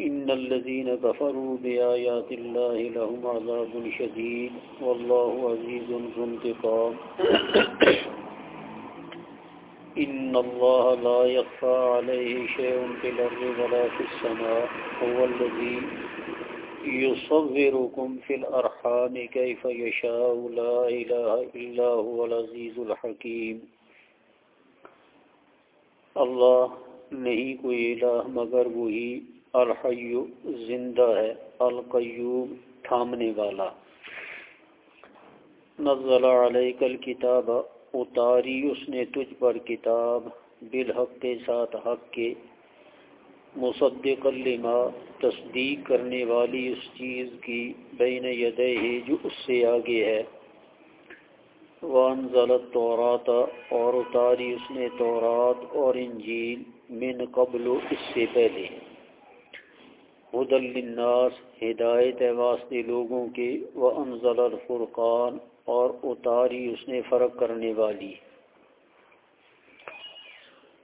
إن الذين كفروا بآيات الله لهم عذاب شديد والله عزيز ذو انتقام. إن الله لا يخفى عليه شيء في الأرض ولا في السماء. هو الذي يصوركم في الأرحام كيف يشاء. لا إله إلا هو العزيز الحكيم. اللہ نہیں کوئی الہ، مگر وہی الحی زندہ ہے، القیوم تھامنے والا۔ نزل علیک الکتاب، اتاری اس نے تجھ پر کتاب، بالحق کے ساتھ حق کے۔ مصدق لما، تصدیق کرنے والی اس چیز کی بین یدہ جو اس سے آگے ہے۔ وانزل التورات اور اتاری اس نے تورات اور انجیل من قبل اس سے پہلے۔ للناس، ہدایت واسطے لوگوں کے۔ وہ انزل الفرقان اور اتاری اس نے فرق کرنے والی۔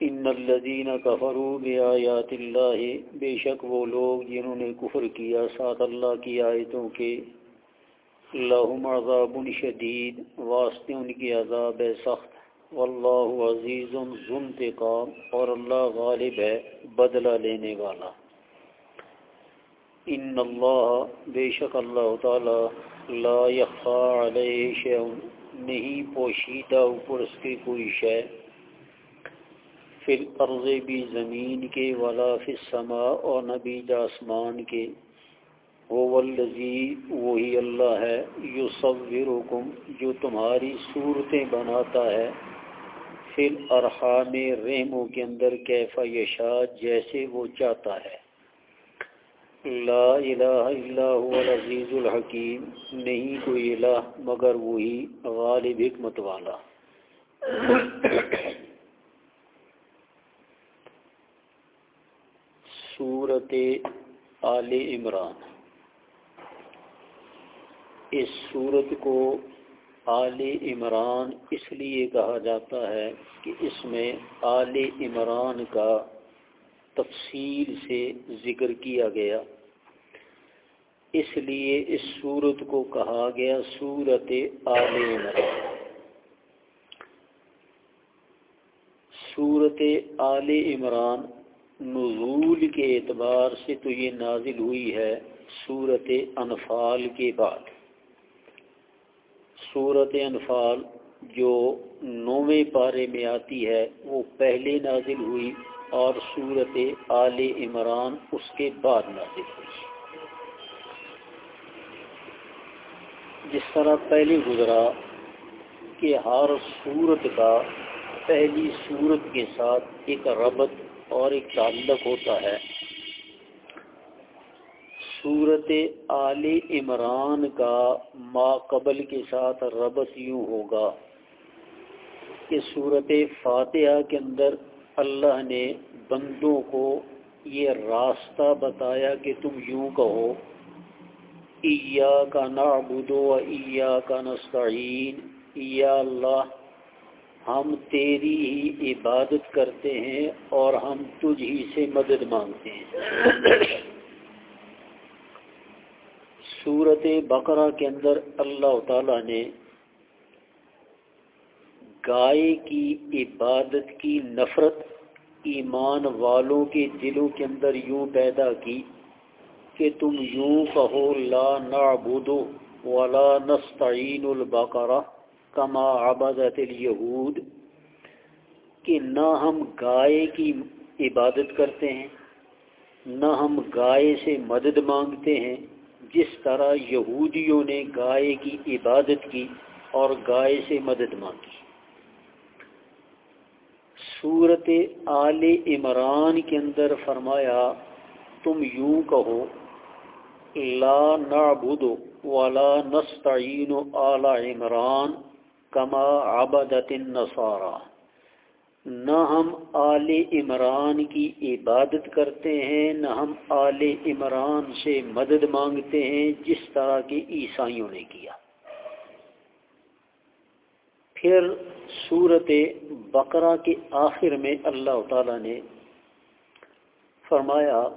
ان الذین کفروا بآیات اللہ بے شک وہ لوگ جنہوں نے کفر کیا ساتھ اللہ کی آیتوں کے۔ لہم عذاب شدید، واسطے ان کی عذاب سخت۔ واللہ عزیز ذنتقام اور اللہ غالب ہے بدلہ لینے والا۔ ان اللہ، بے شک اللہ تعالی، لا یخفا علیہ شیء، نہیں پوشیدہ اوپر اس کی کوئی شے فی الارض بھی زمین کے، ولا فی السماء، اور نبی آسمان کے۔ وہی اللہ ہے یو یصورکم، جو تمہاری صورتیں بناتا ہے، فی الارحام رحموں کے اندر کیفا یشا جیسے وہ چاہتا ہے۔ لا الہ الا هو العزیز الحکیم، نہیں کوئی الہ مگر وہی غالب حکمت والا۔ سورت آل عمران۔ اس سورت کو آل عمران اس لیے کہا جاتا ہے کہ اس میں آل عمران کا تفصیل سے ذکر کیا گیا۔ اس لیے اس صورت کو کہا گیا صورت آل عمران۔ صورت آل عمران نزول کے اعتبار سے تو یہ نازل ہوئی ہے صورت انفال کے بعد۔ صورت انفال جو نویں پارے میں آتی ہے، وہ پہلے نازل ہوئی اور صورت آل عمران اس کے بعد نازل ہوئی۔ جس طرح پہلے گزرا کہ ہر صورت کا پہلی صورت کے ساتھ ایک ربط اور ایک تعلق ہوتا ہے صورت آل عمران کا ما قبل کے ساتھ ربط یوں ہوگا۔ کہ صورت فاتحہ کے اندر اللہ نے بندوں کو یہ راستہ بتایا کہ تم یوں کہو ایا کا نعبد و ایا کا نستعین یا اللہ، ہم تیری ہی عبادت کرتے ہیں اور ہم تجھ ہی سے مدد مانگتے ہیں۔ صورت بقرہ کے اندر اللہ تعالی نے گائے کی عبادت کی نفرت ایمان والوں کے دلوں کے اندر یوں پیدا کی کہ تم یوں کہو، لا نعبد ولا نستعین البقرہ کما عبدت الیہود، کہ نہ ہم گائے کی عبادت کرتے ہیں، نہ ہم گائے سے مدد مانگتے ہیں جس طرح یہودیوں نے گائے کی عبادت کی اور گائے سے مدد مانگی۔ صورت آل عمران کے اندر فرمایا، تم یوں کہو، لا نعبد ولا نستعین اعلی عمران کما عبدت النصارى۔ نہ ہم آل عمران کی عبادت کرتے ہیں، نہ ہم آل عمران سے مدد مانگتے ہیں جس طرح کے عیسائیوں نے کیا۔ پھر صورت بقرہ کے آخر میں اللہ تعالیٰ نے فرمایا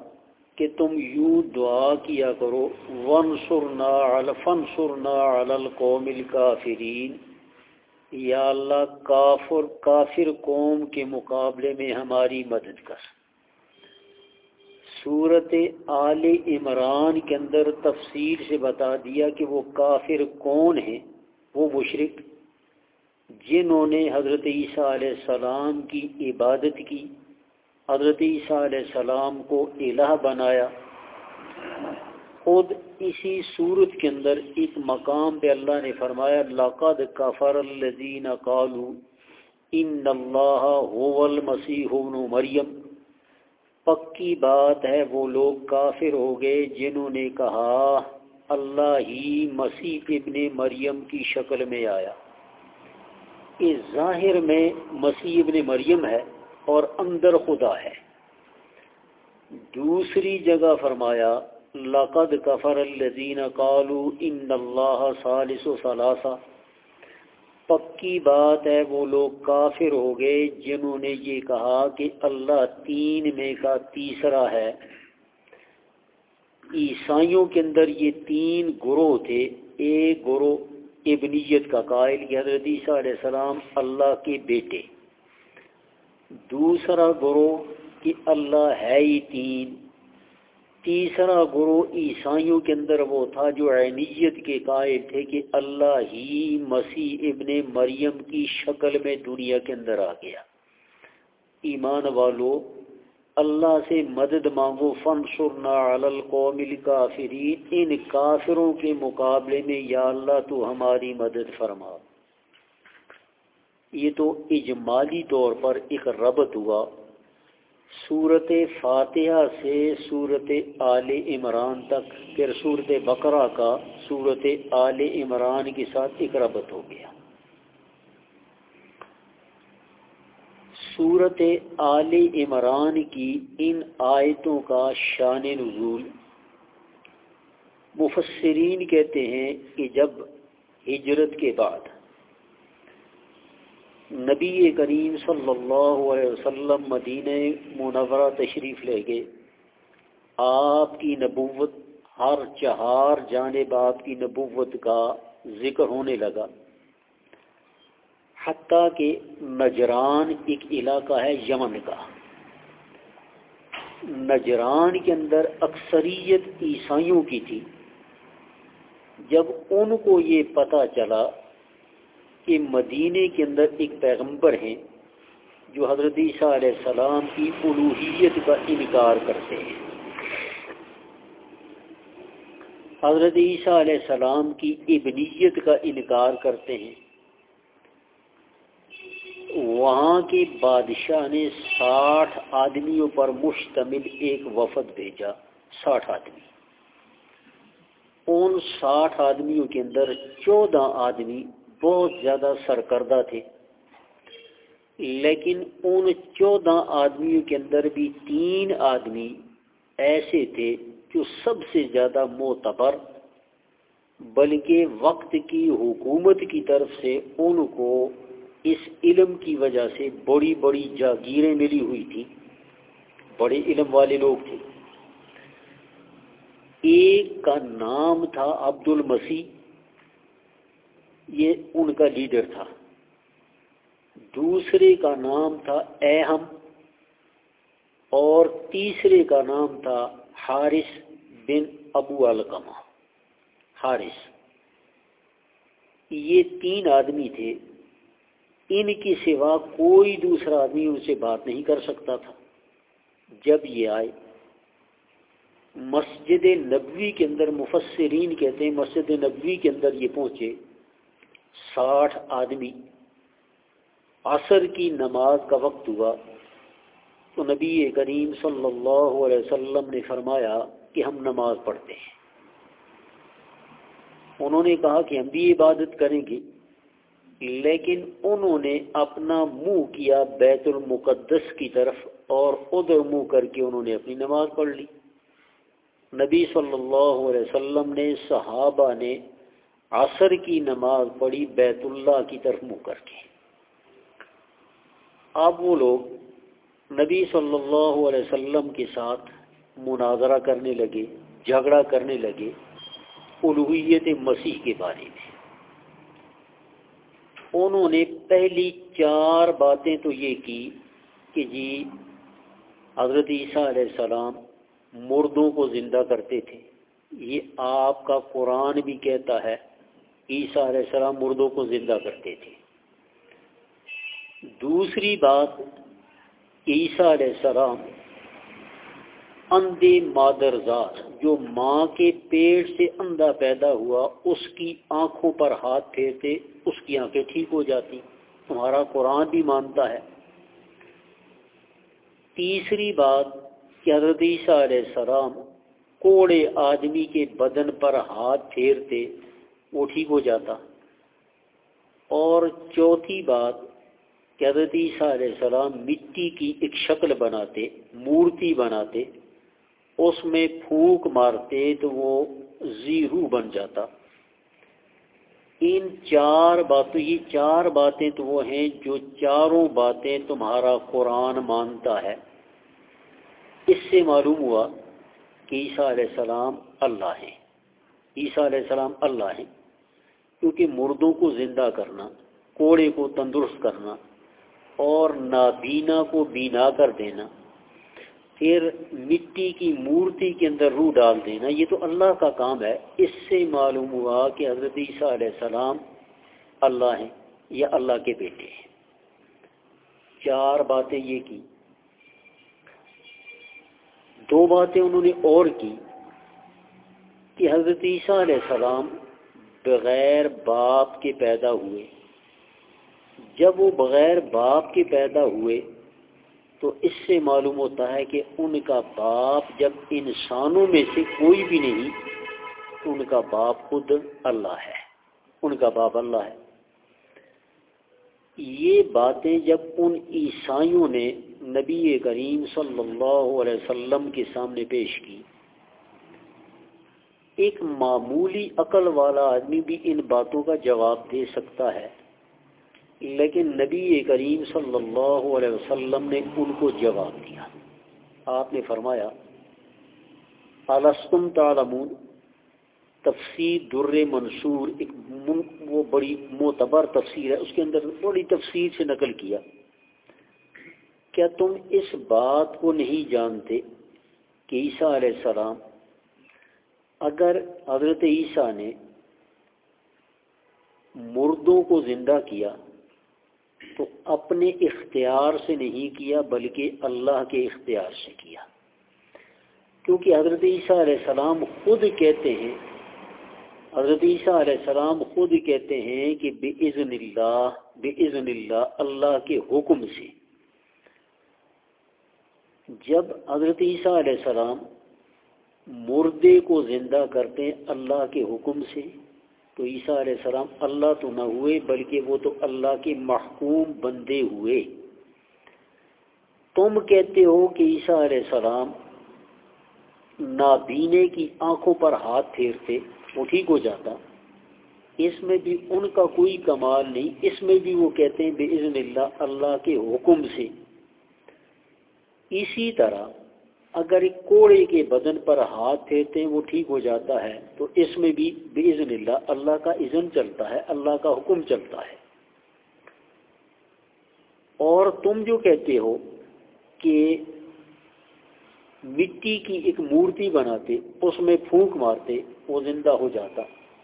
کہ تم یوں دعا کیا کرو ون سرنا فن سرنا القوم الکافرین یا اللہ کافر کافر قوم کے مقابلے میں ہماری مدد کر۔ صورت آل عمران کے اندر تفصیل سے بتا دیا کہ وہ کافر کون ہیں، وہ مشرق جنہوں نے حضرت عیسیٰ علیہ السلام کی عبادت کی، حضرت عیسیٰ علیہ السلام کو الہ بنایا۔ خود اسی صورت کے اندر ایک مقام پہ اللہ نے فرمایا، لقد کفر الذین قالوا ان اللہ هو المسیح ابن مریم۔ پکی بات ہے، وہ لوگ کافر ہو گئے جنہوں نے کہا، اللہ ہی مسیح ابن مریم کی شکل میں آیا۔ اس ظاہر میں مسیح ابن مریم ہے اور اندر خدا ہے۔ دوسری جگہ فرمایا لقد کفر الذین قالوا ان اللہ ثالث و ثلاثہ پکی بات ہے وہ لوگ کافر ہو گئے جنہوں نے یہ کہا کہ اللہ تین میں کا تیسرا ہے۔ عیسائیوں کے اندر یہ تین گروہ تھے۔ ایک گروہ ابنیت کا قائل کہ حضرت عیسیٰ علیہ السلام اللہ کے بیٹے۔ دوسرا گروہ کہ اللہ ہے ہی تین۔ تیسرا گروہ عیسائیوں کے اندر وہ تھا جو عینیت کے قائل تھے کہ اللہ ہی مسیح ابن مریم کی شکل میں دنیا کے اندر آ گیا۔ ایمان والو، اللہ سے مدد مانگو فن سرنا القوم الکافرین ان کافروں کے مقابلے میں یا اللہ تو ہماری مدد فرما۔ یہ تو اجمالی طور پر ایک ربط ہوا۔ صورت فاتحہ سے صورت آل عمران تک، پھر صورت بقرہ کا صورت آل عمران کے ساتھ ایک ہو گیا۔ صورت آل عمران کی ان آیتوں کا شان نزول۔ مفسرین کہتے ہیں کہ جب ہجرت کے بعد نبی کریم صلی اللہ علیہ وسلم مدینہ منورہ تشریف لے گئے۔ آپ کی نبوت، ہر چہار جانب آپ کی نبوت کا ذکر ہونے لگا۔ حتیٰ کہ نجران ایک علاقہ ہے یمن کا۔ نجران کے اندر اکثریت عیسائیوں کی تھی۔ جب ان کو یہ پتہ چلا کہ مدینے کے اندر ایک پیغمبر ہیں جو حضرت عیسیٰ علیہ السلام کی الوحیت کا انکار کرتے ہیں۔ حضرت عیسیٰ علیہ السلام کی ابنیت کا انکار کرتے ہیں۔ وہاں کے بادشاہ نے ساٹھ آدمیوں پر مشتمل ایک وفد بھیجا، ساٹھ آدمی۔ ان ساٹھ آدمیوں کے اندر چودہ آدمی بہت زیادہ سرکردہ تھے۔ لیکن ان چودہ آدمیوں کے اندر بھی تین آدمی ایسے تھے جو سب سے زیادہ معتبر، بلکہ وقت کی حکومت کی طرف سے ان کو اس علم کی وجہ سے بڑی بڑی جاگیریں ملی ہوئی تھی بڑے علم والے لوگ تھے۔ ایک کا نام تھا عبد المسیح یہ ان کا لیڈر تھا۔ دوسرے کا نام تھا اہم اور تیسرے کا نام تھا حارث بن ابو القما حارث۔ یہ تین آدمی تھے۔ ان کی سوا کوئی دوسرا آدمی ان سے بات نہیں کر سکتا تھا۔ جب یہ آئے، مسجد نبوی کے اندر مفسرین کہتے ہیں، مسجد نبوی کے اندر یہ پہنچے۔ ساٹھ آدمی عصر کی نماز کا وقت ہوا تو نبی کریم صلی اللہ علیہ وسلم نے فرمایا کہ ہم نماز پڑھتے ہیں۔ انہوں نے کہا کہ ہم بھی عبادت کریں گے، لیکن انہوں نے اپنا منہ کیا بیت المقدس کی طرف اور ادھر منہ کر کے انہوں نے اپنی نماز پڑھ لی۔ نبی صلی اللہ علیہ وسلم نے صحابہ نے عصر کی نماز پڑھی بیت اللہ کی طرف منہ کر کے۔ اب وہ لوگ نبی صلی اللہ علیہ وسلم کے ساتھ مناظرہ کرنے لگے، جھگڑا کرنے لگے الوحیت مسیح کے بارے میں۔ انہوں نے پہلی چار باتیں تو یہ کی کہ جی حضرت عیسیٰ علیہ السلام مردوں کو زندہ کرتے تھے۔ یہ آپ کا قرآن بھی کہتا ہے عیسیٰ علیہ السلام مردوں کو زندہ کرتے تھے۔ دوسری بات، عیسیٰ علیہ السلام اندھے مادر ذات، جو ماں کے پیٹ سے اندھا پیدا ہوا، اس کی آنکھوں پر ہاتھ پھیرتے، اس کی آنکھیں ٹھیک ہو جاتی۔ تمہارا قرآن بھی مانتا ہے۔ تیسری بات، کہ حضرت عیسیٰ علیہ السلام کوڑے آدمی کے بدن پر ہاتھ پھیرتے وہ ٹھیک ہو جاتا۔ اور چوتھی بات، کہ حضرت عیسیٰ علیہ السلام مٹی کی ایک شکل بناتے، مورتی بناتے، اس میں پھونک مارتے تو وہ زیرو بن جاتا۔ ان چار باتوں، یہ چار باتیں تو وہ ہیں جو چاروں باتیں تمہارا قرآن مانتا ہے۔ اس سے معلوم ہوا کہ عیسیٰ علیہ السلام اللہ ہیں۔ عیسیٰ علیہ السلام اللہ ہیں۔ کیونکہ مردوں کو زندہ کرنا، کوڑے کو تندرست کرنا اور نابینا کو بینا کر دینا، پھر مٹی کی مورتی کے اندر روح ڈال دینا، یہ تو اللہ کا کام ہے۔ اس سے معلوم ہوا کہ حضرت عیسیٰ علیہ السلام اللہ ہیں یا اللہ کے بیٹے ہیں۔ چار باتیں یہ کی۔ دو باتیں انہوں نے اور کی کہ حضرت عیسیٰ علیہ السلام بغیر باپ کے پیدا ہوئے۔ جب وہ بغیر باپ کے پیدا ہوئے تو اس سے معلوم ہوتا ہے کہ ان کا باپ جب انسانوں میں سے کوئی بھی نہیں تو ان کا باپ خود اللہ ہے۔ ان کا باپ اللہ ہے۔ یہ باتیں جب ان عیسائیوں نے نبی کریم صلی اللہ علیہ وسلم کے سامنے پیش کی ایک معمولی عقل والا آدمی بھی ان باتوں کا جواب دے سکتا ہے۔ لیکن نبی کریم صلی اللہ علیہ وسلم نے ان کو جواب دیا۔ آپ نے فرمایا علسم تعلمون؟ تفسیر در منصور، ایک وہ بڑی معتبر تفسیر ہے۔ اس کے اندر بڑی تفسیر سے نقل کیا۔ کیا تم اس بات کو نہیں جانتے کہ عیسیٰ علیہ السلام اگر حضرت عیسیٰ نے مردوں کو زندہ کیا تو اپنے اختیار سے نہیں کیا بلکہ اللہ کے اختیار سے کیا۔ کیونکہ حضرت عیسیٰ علیہ السلام خود کہتے ہیں، حضرت عیسیٰ علیہ السلام خود کہتے ہیں کہ بے عزن اللہ بے عزن اللہ اللہ کے حکم سے۔ جب حضرت عیسیٰ علیہ السلام مردے کو زندہ کرتے اللہ کے حکم سے۔ تو عیسیٰ علیہ السلام اللہ تو نہ ہوئے، بلکہ وہ تو اللہ کے محکوم بندے ہوئے۔ تم کہتے ہو کہ عیسیٰ علیہ السلام نابینے کی آنکھوں پر ہاتھ پھیرتے، وہ ٹھیک ہو جاتا۔ اس میں بھی ان کا کوئی کمال نہیں، اس میں بھی وہ کہتے ہیں بے اللہ اللہ کے حکم سے۔ اسی طرح اگر ایک کوڑے کے بدن پر ہاتھ پھیرتے ہیں، وہ ٹھیک ہو جاتا ہے، تو اس میں بھی بے اللہ اللہ کا اذن چلتا ہے، اللہ کا حکم چلتا ہے۔ اور تم جو کہتے ہو کہ مٹی کی ایک مورتی بناتے، اس میں پھونک مارتے، وہ زندہ ہو جاتا۔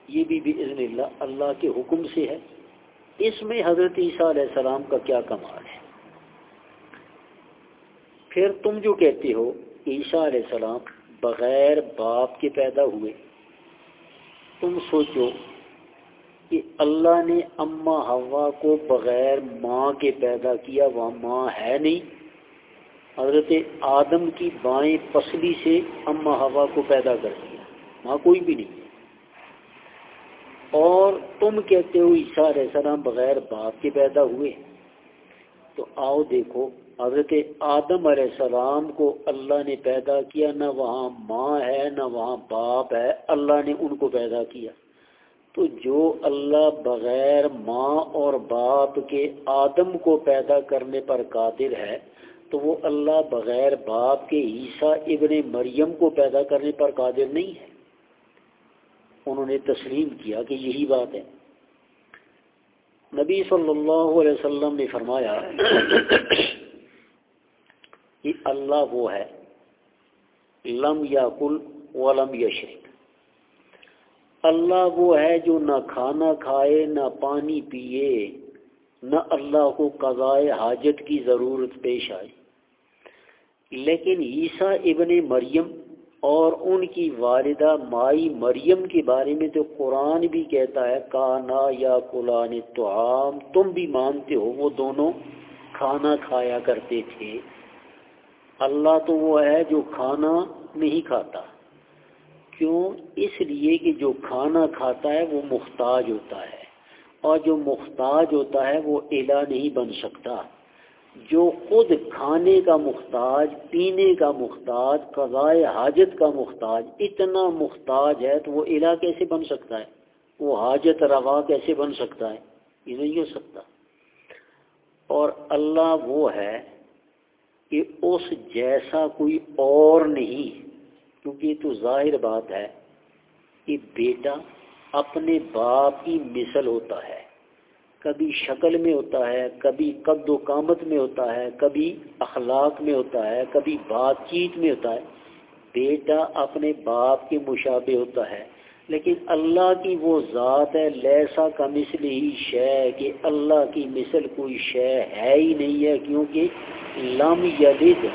یہ بھی بے اللہ اللہ کے حکم سے ہے۔ اس میں حضرت عیسیٰ علیہ السلام کا کیا کمال ہے؟ پھر تم جو کہتے ہو عیسیٰ علیہ السلام بغیر باپ کے پیدا ہوئے۔ تم سوچو کہ اللہ نے اماں ہوا کو بغیر ماں کے پیدا کیا وہ ماں ہے نہیں۔ حضرت آدم کی بائیں پسلی سے اماں ہوا کو پیدا کر دیا، ماں کوئی بھی نہیں۔ اور تم کہتے ہو عیسیٰ علیہ السلام بغیر باپ کے پیدا ہوئے۔ تو آؤ دیکھو حضرت آدم علیہ السلام کو اللہ نے پیدا کیا، نہ وہاں ماں ہے، نہ وہاں باپ ہے، اللہ نے ان کو پیدا کیا۔ تو جو اللہ بغیر ماں اور باپ کے آدم کو پیدا کرنے پر قادر ہے، تو وہ اللہ بغیر باپ کے عیسیٰ ابن مریم کو پیدا کرنے پر قادر نہیں ہے۔ انہوں نے تسلیم کیا کہ یہی بات ہے۔ نبی صلی اللہ علیہ وسلم نے فرمایا کہ اللہ وہ ہے۔ لم یا کل ولم یشرک اللہ وہ ہے جو نہ کھانا کھائے، نہ پانی پیے، نہ اللہ کو قضائے حاجت کی ضرورت پیش آئے۔ لیکن عیسیٰ ابن مریم اور ان کی والدہ مائی مریم کے بارے میں تو قرآن بھی کہتا ہے، کانا یا قلان تو تم بھی مانتے ہو، وہ دونوں کھانا کھایا کرتے تھے۔ اللہ تو وہ ہے جو کھانا نہیں کھاتا۔ کیوں؟ اس لیے کہ جو کھانا کھاتا ہے وہ محتاج ہوتا ہے۔ اور جو محتاج ہوتا ہے وہ الہ نہیں بن سکتا۔ جو خود کھانے کا محتاج، پینے کا محتاج، قضائے حاجت کا محتاج اتنا محتاج ہے تو وہ الہ کیسے بن سکتا ہے؟ وہ حاجت روا کیسے بن سکتا ہے؟ یہ نہیں ہو سکتا۔ اور اللہ وہ ہے کہ اس جیسا کوئی اور نہیں، کیونکہ یہ تو ظاہر بات ہے کہ بیٹا اپنے باپ کی مثل ہوتا ہے۔ کبھی شکل میں ہوتا ہے، کبھی قد و قامت میں ہوتا ہے، کبھی اخلاق میں ہوتا ہے، کبھی بات چیت میں ہوتا ہے۔ بیٹا اپنے باپ کے مشابہ ہوتا ہے۔ لیکن اللہ کی وہ ذات ہے، لیسا کا مثل ہی شے کہ اللہ کی مثل کوئی شے ہے ہی نہیں ہے کیونکہ لم یلد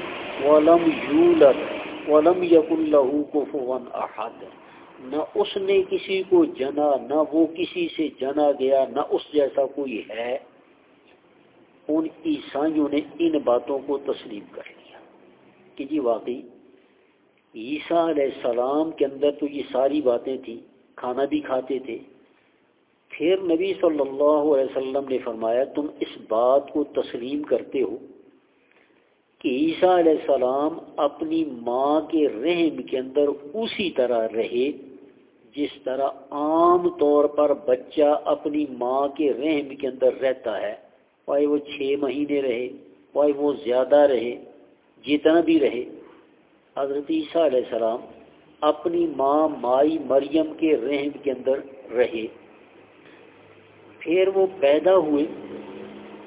ولم یولد ولم یق اللہ کو فون احد۔ نہ اس نے کسی کو جنا، نہ وہ کسی سے جنا گیا، نہ اس جیسا کوئی ہے۔ ان عیسائیوں نے ان باتوں کو تسلیم کر لیا کہ جی واقعی عیسیٰ علیہ السلام کے اندر تو یہ ساری باتیں تھیں، کھانا بھی کھاتے تھے۔ پھر نبی صلی اللہ علیہ وسلم نے فرمایا، تم اس بات کو تسلیم کرتے ہو کہ عیسیٰ علیہ السلام اپنی ماں کے رحم کے اندر اسی طرح رہے، جس طرح عام طور پر بچہ اپنی ماں کے رحم کے اندر رہتا ہے۔ چاہے وہ چھ مہینے رہے چاہے وہ زیادہ رہے، جتنا بھی رہے۔ حضرت عیسیٰ علیہ السلام اپنی ماں مائی مریم کے رحم کے اندر رہے۔ پھر وہ پیدا ہوئے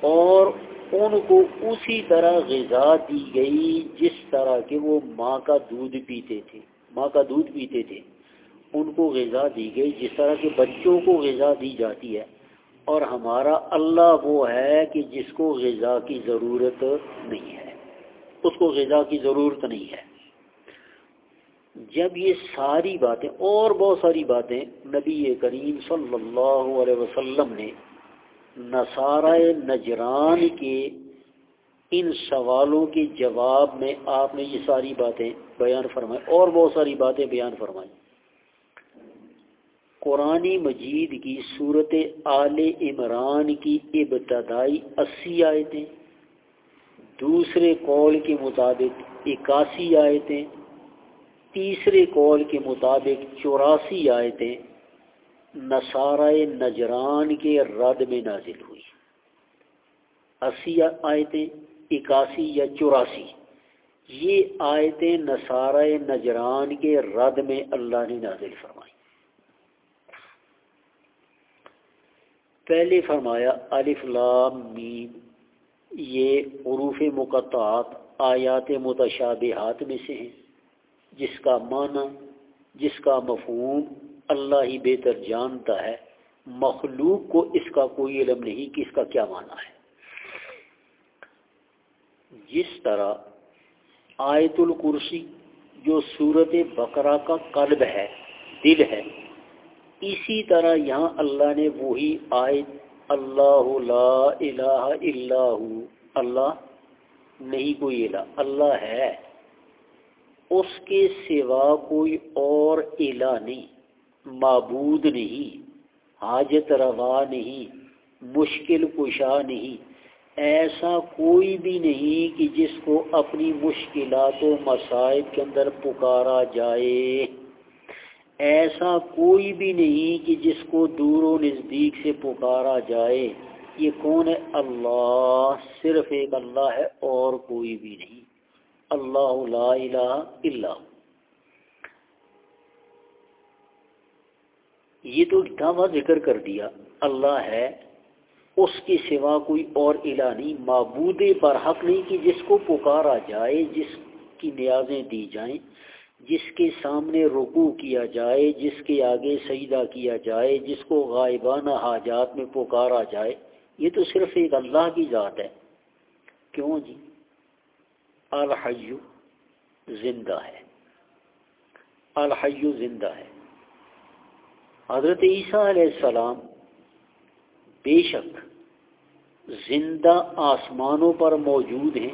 اور ان کو اسی طرح غذا دی گئی جس طرح کہ وہ ماں کا دودھ پیتے تھے، ماں کا دودھ پیتے تھے۔ ان کو غذا دی گئی جس طرح کے بچوں کو غذا دی جاتی ہے۔ اور ہمارا اللہ وہ ہے کہ جس کو غذا کی ضرورت نہیں ہے۔ اس کو غذا کی ضرورت نہیں ہے۔ جب یہ ساری باتیں اور بہت ساری باتیں نبی کریم صلی اللہ علیہ وسلم نے نصارہ نجران کے ان سوالوں کے جواب میں آپ نے یہ ساری باتیں بیان فرمائی اور بہت ساری باتیں بیان فرمائی۔ قرآن مجید کی صورت آل عمران کی ابتدائی اسی آیتیں، دوسرے قول کے مطابق اکاسی آیتیں تیسرے قول کے مطابق چوراسی آیتیں نصارہ نجران کے رد میں نازل ہوئی۔ اسی آیتیں اکاسی یا چوراسی۔ یہ آیتیں نصارہ نجران کے رد میں اللہ نے نازل فرمائی۔ پہلے فرمایا، الف لام میم، یہ عروف مقطعات آیات متشابہات میں سے ہیں۔ جس کا معنی، جس کا مفہوم اللہ ہی بہتر جانتا ہے، مخلوق کو اس کا کوئی علم نہیں کہ اس کا کیا معنی ہے۔ جس طرح آیت الکرسی جو صورت بقرہ کا قلب ہے، دل ہے، اسی طرح یہاں اللہ نے وہی آیت اللہ لا الہ الا اللہ نہیں کوئی الہ، اللہ ہے۔ اس کے سوا کوئی اور الہ نہیں، معبود نہیں، حاجت روا نہیں، مشکل کشا نہیں، ایسا کوئی بھی نہیں کہ جس کو اپنی مشکلات و مسائل کے اندر پکارا جائے۔ ایسا کوئی بھی نہیں کہ جس کو دور و نزدیک سے پکارا جائے۔ یہ کون ہے؟ اللہ، صرف ایک اللہ ہے اور کوئی بھی نہیں۔ اللہ لا الہ الا یہ تو دعویٰ ذکر کر دیا، اللہ ہے، اس کے سوا کوئی اور الہ نہیں، معبود پر حق نہیں کہ جس کو پکارا جائے، جس کی نیازیں دی جائیں، جس کے سامنے رکوع کیا جائے، جس کے آگے سجدہ کیا جائے، جس کو غائبانہ حاجات میں پکارا جائے۔ یہ تو صرف ایک اللہ کی ذات ہے۔ کیوں جی؟ الحیو زندہ ہے۔ الحیو زندہ ہے۔ حضرت عیسیٰ علیہ السلام بے شک زندہ آسمانوں پر موجود ہیں،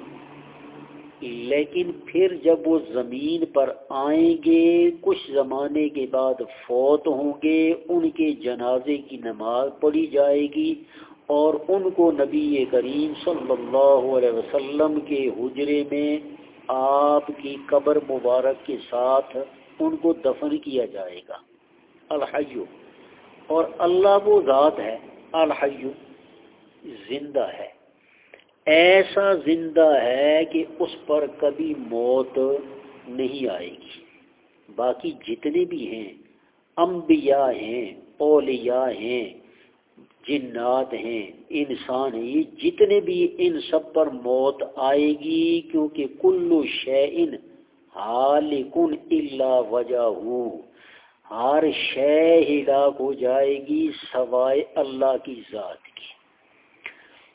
لیکن پھر جب وہ زمین پر آئیں گے، کچھ زمانے کے بعد فوت ہوں گے، ان کے جنازے کی نماز پڑھی جائے گی اور ان کو نبی کریم صلی اللہ علیہ وسلم کے حجرے میں آپ کی قبر مبارک کے ساتھ ان کو دفن کیا جائے گا۔ الحیو اور اللہ وہ ذات ہے الحیو زندہ ہے۔ ایسا زندہ ہے کہ اس پر کبھی موت نہیں آئے گی۔ باقی جتنے بھی ہیں، انبیاء ہیں، اولیاء ہیں جنات ہیں۔ انسان ہیں یہ جتنے بھی ان سب پر موت آئے گی، کیونکہ کلو شعین حال کن اللہ وجہ ہوں ہر شے ہلاک ہو جائے گی سوائے اللہ کی ذات کی۔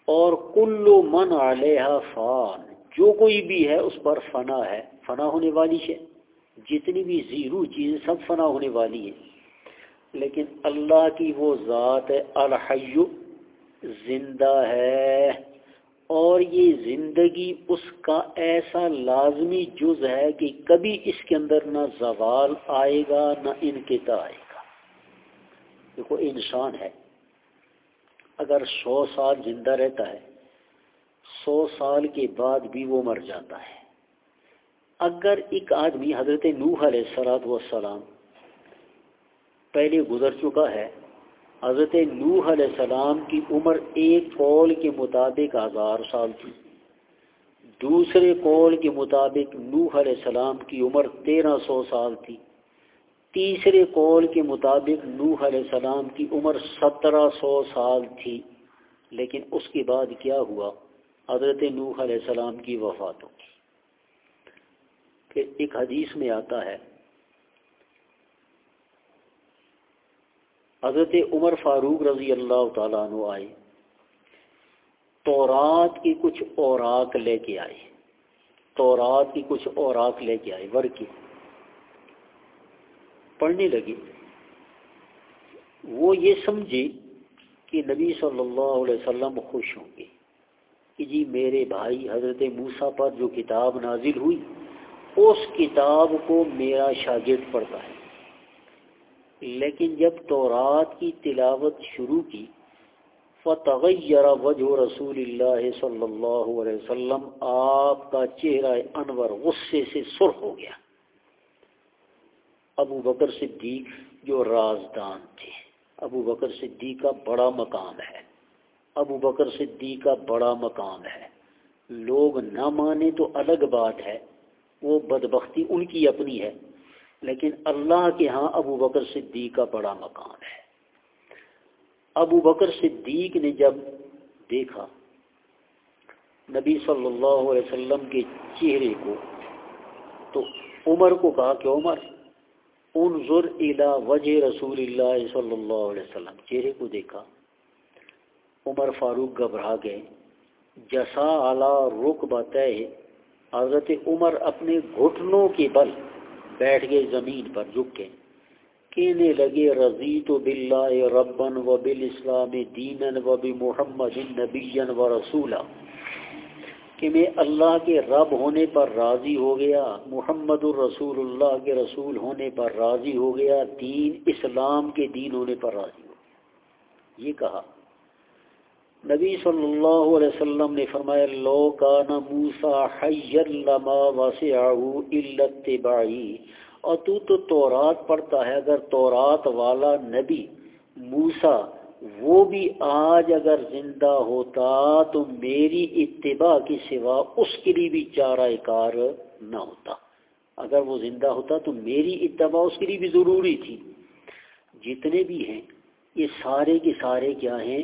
اور کلو من علیہ فان، جو کوئی بھی ہے، اس پر فنا ہے۔ فنا ہونے والی ہے جتنی بھی زیرو چیزیں، سب فنا ہونے والی ہیں۔ لیکن اللہ کی وہ ذات ہے، الحیو، زندہ ہے۔ اور یہ زندگی اس کا ایسا لازمی جز ہے کہ کبھی اس کے اندر نہ زوال آئے گا، نہ انکتا آئے گا۔ دیکھو، انسان ہے۔ اگر سو سال زندہ رہتا ہے، سو سال کے بعد بھی وہ مر جاتا ہے۔ اگر ایک آدمی حضرت نوح علیہ السلام وسلام پہلے گزر چکا ہے۔ حضرت نوح علیہ السلام کی عمر ایک قول کے مطابق ہزار سال تھی۔ دوسرے قول کے مطابق نوح علیہ السلام کی عمر تیرہ سو سال تھی۔ تیسرے قول کے مطابق نوح علیہ السلام کی عمر سترہ سو سال تھی۔ لیکن اس کے بعد کیا ہوا؟ حضرت نوح علیہ السلام کی وفات ہوگی پھر ایک حدیث میں آتا ہے حضرت عمر فاروق رضی اللہ تعالیٰ عنہ آئے، تورات کی کچھ اوراق لے کے آئے۔ تورات کی کچھ اوراق لے کے آئے ور کی پڑھنے لگے۔ وہ یہ سمجھے کہ نبی صلی اللہ علیہ وسلم خوش ہوں گے کہ جی میرے بھائی حضرت موسا پر جو کتاب نازل ہوئی، اس کتاب کو میرا شاگرد پڑھتا ہے۔ لیکن جب تورات کی تلاوت شروع کی فتغیر وجہ رسول اللہ صلی اللہ علیہ وسلم، آپ کا چہرہ انور غصے سے سرخ ہو گیا۔ ابو بکر صدیق جو رازدان تھے۔ ابو بکر صدیق کا بڑا مقام ہے۔ ابو بکر صدیق کا بڑا مقام ہے۔ لوگ نہ مانے تو الگ بات ہے۔ وہ بدبختی ان کی اپنی ہے۔ لیکن اللہ کے ہاں ابو بکر صدیق کا بڑا مقام ہے۔ ابو بکر صدیق نے جب دیکھا، نبی صلی اللہ علیہ وسلم کے چہرے کو، تو عمر کو کہا کہ عمر، انظر الى وجہ رسول اللہ صلی اللہ علیہ وسلم۔ چہرے کو دیکھا، عمر فاروق گھبرا گئے۔ جسا اعلیٰ رخ بتائے حضرت عمر اپنے گھٹنوں کے بل بیٹھ گئے زمین پر جھک کے۔ کہنے لگے رضی تو بلّہ ربن و بل اسلام دین و بھی محمد نبی و رسولہ کہ میں اللہ کے رب ہونے پر راضی ہو گیا، محمد الرسول اللہ کے رسول ہونے پر راضی ہو گیا، دین اسلام کے دین ہونے پر راضی ہو گیا۔ یہ کہا۔ نبی صلی اللہ علیہ وسلم نے فرمایا، لو کان موسا لما اتباعی۔ اور تو تو تورات پڑھتا ہے، اگر تورات والا نبی موسا وہ بھی آج اگر زندہ ہوتا تو میری اتباع کی سوا اس کے لیے بھی چارہ کار نہ ہوتا۔ اگر وہ زندہ ہوتا تو میری اتباع اس کے لیے بھی ضروری تھی۔ جتنے بھی ہیں، یہ سارے کے سارے کیا ہیں؟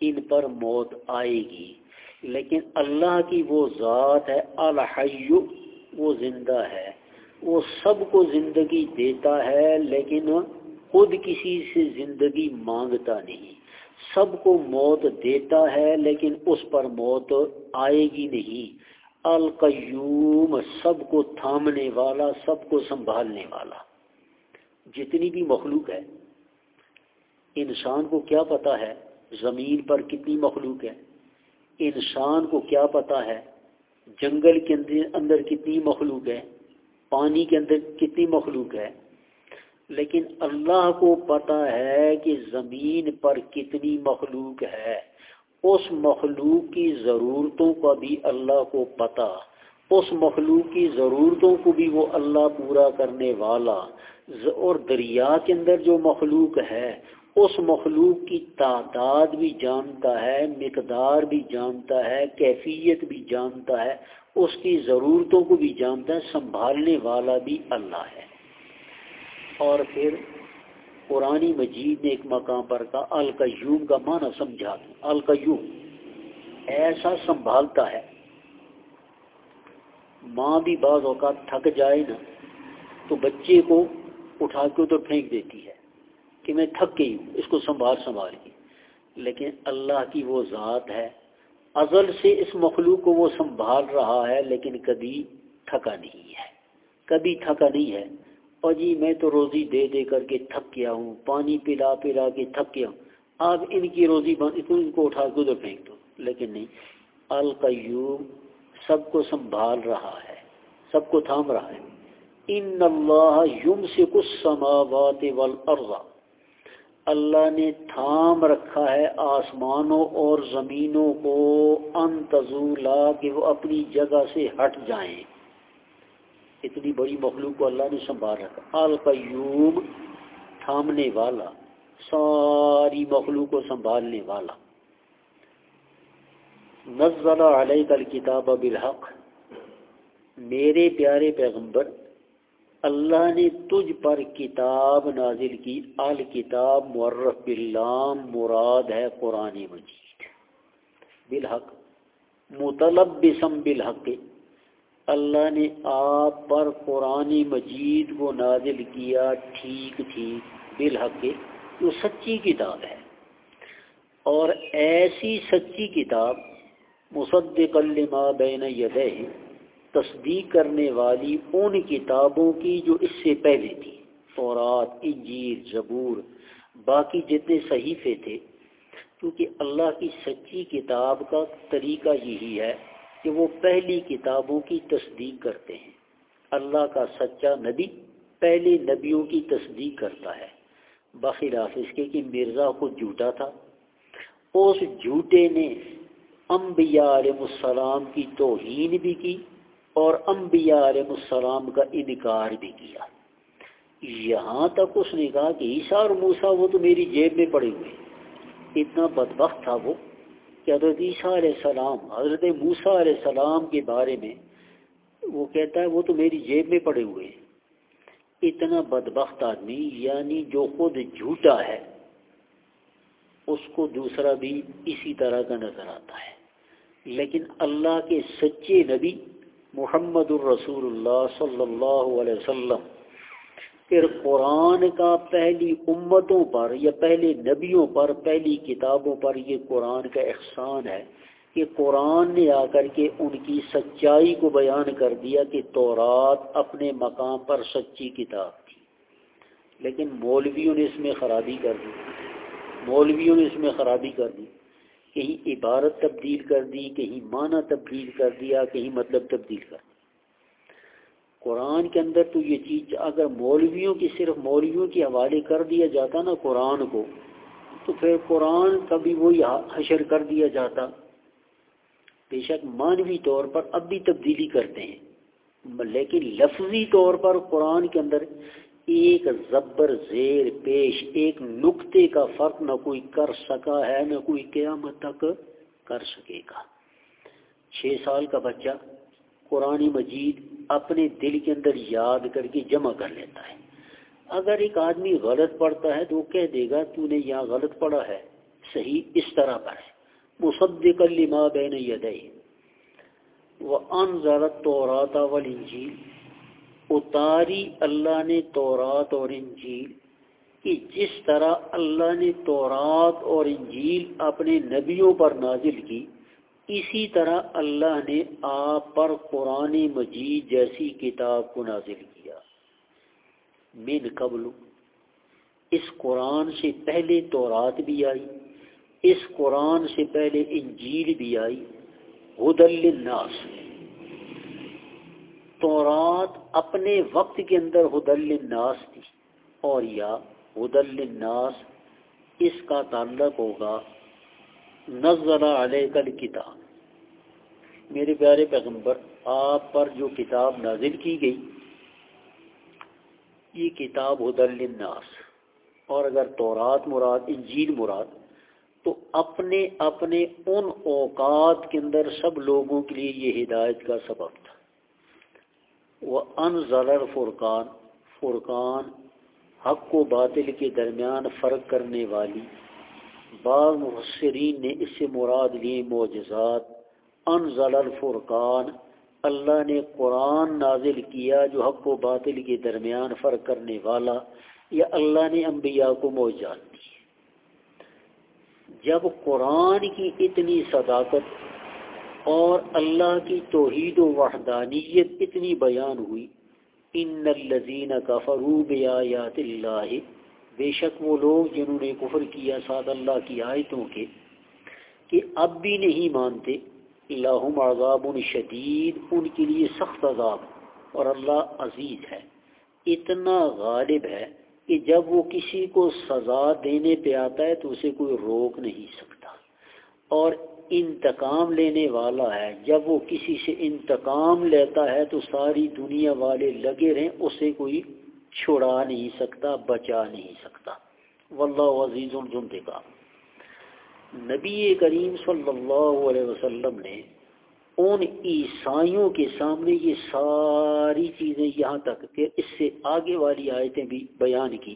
ان پر موت آئے گی۔ لیکن اللہ کی وہ ذات ہے الحیو وہ زندہ ہے۔ وہ سب کو زندگی دیتا ہے، لیکن خود کسی سے زندگی مانگتا نہیں۔ سب کو موت دیتا ہے، لیکن اس پر موت آئے گی نہیں۔ القیوم، سب کو تھامنے والا، سب کو سنبھالنے والا۔ جتنی بھی مخلوق ہے، انسان کو کیا پتا ہے؟ زمین پر کتنی مخلوق ہے انسان کو کیا پتا ہے؟ جنگل کے اندر کتنی مخلوق ہے پانی کے اندر کتنی مخلوق ہے لیکن اللہ کو پتا ہے کہ زمین پر کتنی مخلوق ہے۔ اس مخلوق کی ضرورتوں کا بھی اللہ کو پتا اس مخلوق کی ضرورتوں کو بھی وہ اللہ پورا کرنے والا۔ اور دریا کے اندر جو مخلوق ہے اس مخلوق کی تعداد بھی جانتا ہے، مقدار بھی جانتا ہے، کیفیت بھی جانتا ہے، اس کی ضرورتوں کو بھی جانتا ہے، سنبھالنے والا بھی اللہ ہے۔ اور پھر قرآن مجید نے ایک مقام پر کہا، القیوم کا معنی سمجھا دوں، القیوم ایسا سنبھالتا ہے۔ ماں بھی بعض اوقات تھک جائے نا، تو بچے کو اٹھا کے ادھر پھینک دیتی ہے۔ کہ میں تھک گئی ہوں، اس کو سنبھال سنبھال کی لیکن اللہ کی وہ ذات ہے، ازل سے اس مخلوق کو وہ سنبھال رہا ہے، لیکن کبھی تھکا نہیں ہے۔ کبھی تھکا نہیں ہے۔ اور جی میں تو روزی دے دے کر کے تھک گیا ہوں، پانی پلا پلا کے تھک گیا ہوں۔ آپ ان کی روزی بند، ان کو اٹھا کے ادھر پھینک دو۔ لیکن نہیں، القیوم سب کو سنبھال رہا ہے، سب کو تھام رہا ہے۔ ان اللہ یم سے کچھ سماوات والارض۔ اللہ نے تھام رکھا ہے آسمانوں اور زمینوں کو انتظولا کہ وہ اپنی جگہ سے ہٹ جائیں۔ اتنی بڑی مخلوق کو اللہ نے سنبھال رکھا۔ القیوم، تھامنے والا، ساری مخلوق کو سنبھالنے والا۔ نزل علیہ کل کتاب بالحق۔ میرے پیارے پیغمبر اللہ نے تجھ پر کتاب نازل کی۔ الکتاب معرف باللام، مراد ہے قرآن مجید۔ بالحق مطلب بسم بالحق۔ اللہ نے آپ پر قرآن مجید کو نازل کیا۔ ٹھیک ٹھیک، بالحق، جو سچی کتاب ہے۔ اور ایسی سچی کتاب مصدق لما بین یدہ تصدیق کرنے والی ان کتابوں کی جو اس سے پہلے تھی۔ فورات انجیر زبور، باقی جتنے صحیفے تھے، کیونکہ اللہ کی سچی کتاب کا طریقہ یہی ہے کہ وہ پہلی کتابوں کی تصدیق کرتے ہیں۔ اللہ کا سچا نبی پہلے نبیوں کی تصدیق کرتا ہے۔ بخلاف اس کے کہ مرزا خود جھوٹا تھا۔ اس جھوٹے نے انبیاء علیہ السلام کی توہین بھی کی۔ اور انبیاء علیہ السلام کا انکار بھی کیا۔ یہاں تک اس نے کہا کہ عیسیٰ اور موسا وہ تو میری جیب میں پڑے ہوئے اتنا بدبخت تھا وہ کہ حضرت عیسیٰ علیہ السلام، حضرت موسا علیہ السلام کے بارے میں وہ کہتا ہے وہ تو میری جیب میں پڑے ہوئے اتنا بدبخت آدمی یعنی جو خود جھوٹا ہے، اس کو دوسرا بھی اسی طرح کا نظر آتا ہے۔ لیکن اللہ کے سچے نبی محمد الرسول اللہ صلی اللہ علیہ وسلم، پھر قرآن کا پہلی امتوں پر یا پہلے نبیوں پر، پہلی کتابوں پر یہ قرآن کا احسان ہے کہ قرآن نے آ کر کے ان کی سچائی کو بیان کر دیا کہ تورات اپنے مقام پر سچی کتاب تھی۔ لیکن مولویوں نے اس میں خرابی کر دی۔ مولویوں نے اس میں خرابی کر دی۔ کہیں عبارت تبدیل کر دی، کہیں معنی تبدیل کر دیا، کہیں مطلب تبدیل کر دیا۔ قرآن کے اندر تو یہ چیز اگر مولویوں کی صرف مولویوں کے حوالے کر دیا جاتا نا قرآن کو، تو پھر قرآن کا بھی وہی حشر کر دیا جاتا۔ بے شک مانوی طور پر اب بھی تبدیلی کرتے ہیں، لیکن لفظی طور پر قرآن کے اندر ایک زبر زیر پیش، ایک نقطے کا فرق نہ کوئی کر سکا ہے، نہ کوئی قیامت تک کر سکے گا۔ چھ سال کا بچہ قرآن مجید اپنے دل کے اندر یاد کر کے جمع کر لیتا ہے۔ اگر ایک آدمی غلط پڑھتا ہے تو وہ کہہ دے گا، تو نے یہاں غلط پڑھا ہے، صحیح اس طرح پر ہے۔ مصدق لما بین یدئی وہ ان ضرت تو راتا اتاری اللہ نے تورات اور انجیل کہ جس طرح اللہ نے تورات اور انجیل اپنے نبیوں پر نازل کی، اسی طرح اللہ نے آپ پر قرآن مجید جیسی کتاب کو نازل کیا۔ من قبل، اس قرآن سے پہلے تورات بھی آئی، اس قرآن سے پہلے انجیل بھی آئی۔ حدل الناس تورات اپنے وقت کے اندر حدل الناس تھی اور یا حدل الناس اس کا تعلق ہوگا نظر علیہ کل کتاب میرے پیارے پیغمبر، آپ پر جو کتاب نازل کی گئی، یہ کتاب حدل الناس اور اگر تورات مراد، انجیل مراد، تو اپنے اپنے ان اوقات کے اندر سب لوگوں کے لیے یہ ہدایت کا سبب تھا۔ وہ ان ضرر فرقان فرقان حق و باطل کے درمیان فرق کرنے والی۔ بعض مفسرین نے اس سے مراد لی معجزات۔ ان ضرر فرقان اللہ نے قرآن نازل کیا جو حق و باطل کے درمیان فرق کرنے والا، یا اللہ نے انبیاء کو موجات دی۔ جب قرآن کی اتنی صداقت اور اللہ کی توحید و وحدانیت اتنی بیان ہوئی۔ ان الزین کا فروب آیات اللہ۔ بے شک وہ لوگ جنہوں نے کفر کیا ساتھ اللہ کی آیتوں کے، کہ اب بھی نہیں مانتے۔ اللہ عذاب شدید، ان کے لیے سخت عذاب۔ اور اللہ عزیز ہے، اتنا غالب ہے کہ جب وہ کسی کو سزا دینے پہ آتا ہے تو اسے کوئی روک نہیں سکتا۔ اور انتقام لینے والا ہے۔ جب وہ کسی سے انتقام لیتا ہے تو ساری دنیا والے لگے رہیں، اسے کوئی چھڑا نہیں سکتا، بچا نہیں سکتا۔ واللہ عزیز الجنتقا نبی کریم صلی اللہ علیہ وسلم نے ان عیسائیوں کے سامنے یہ ساری چیزیں یہاں تک کہ اس سے آگے والی آیتیں بھی بیان کی۔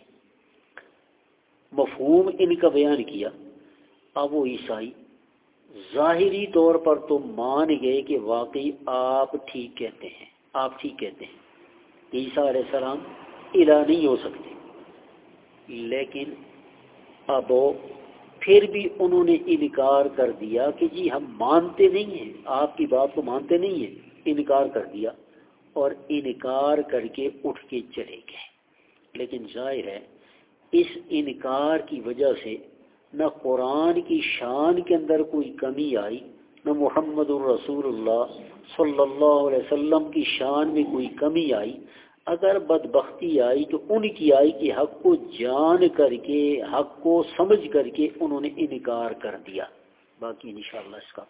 مفہوم ان کا بیان کیا۔ اب وہ عیسائی ظاہری طور پر تو مان گئے کہ واقعی آپ ٹھیک کہتے ہیں، آپ ٹھیک کہتے ہیں۔ عیسیٰ علیہ السلام الہ نہیں ہو سکتے۔ لیکن اب پھر بھی انہوں نے انکار کر دیا کہ جی ہم مانتے نہیں ہیں، آپ کی بات کو مانتے نہیں ہیں۔ انکار کر دیا اور انکار کر کے اٹھ کے چلے گئے۔ لیکن ظاہر ہے، اس انکار کی وجہ سے نہ قرآن کی شان کے اندر کوئی کمی آئی، نہ محمد الرسول اللہ صلی اللہ علیہ وسلم کی شان میں کوئی کمی آئی۔ اگر بدبختی آئی تو ان کی آئی کہ حق کو جان کر کے، حق کو سمجھ کر کے انہوں نے انکار کر دیا۔ باقی انشاءاللہ اس کا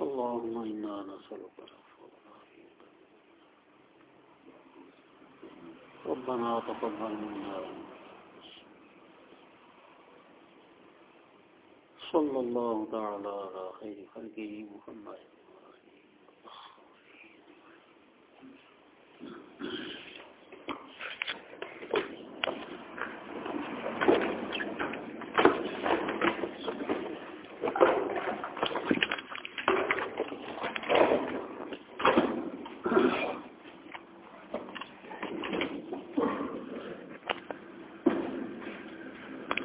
اللهم إنا نسألك ربنا تقبل منا صلى الله تعالى على خير خلقه محمد.